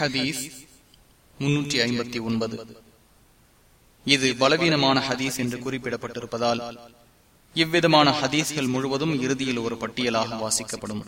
ஹதீஸ் முன்னூற்றி ஐம்பத்தி ஒன்பது. இது பலவீனமான ஹதீஸ் என்று குறிப்பிடப்பட்டிருப்பதால் இவ்விதமான ஹதீஸ்கள் முழுவதும் இறுதியில் ஒரு பட்டியலாக வாசிக்கப்படும்.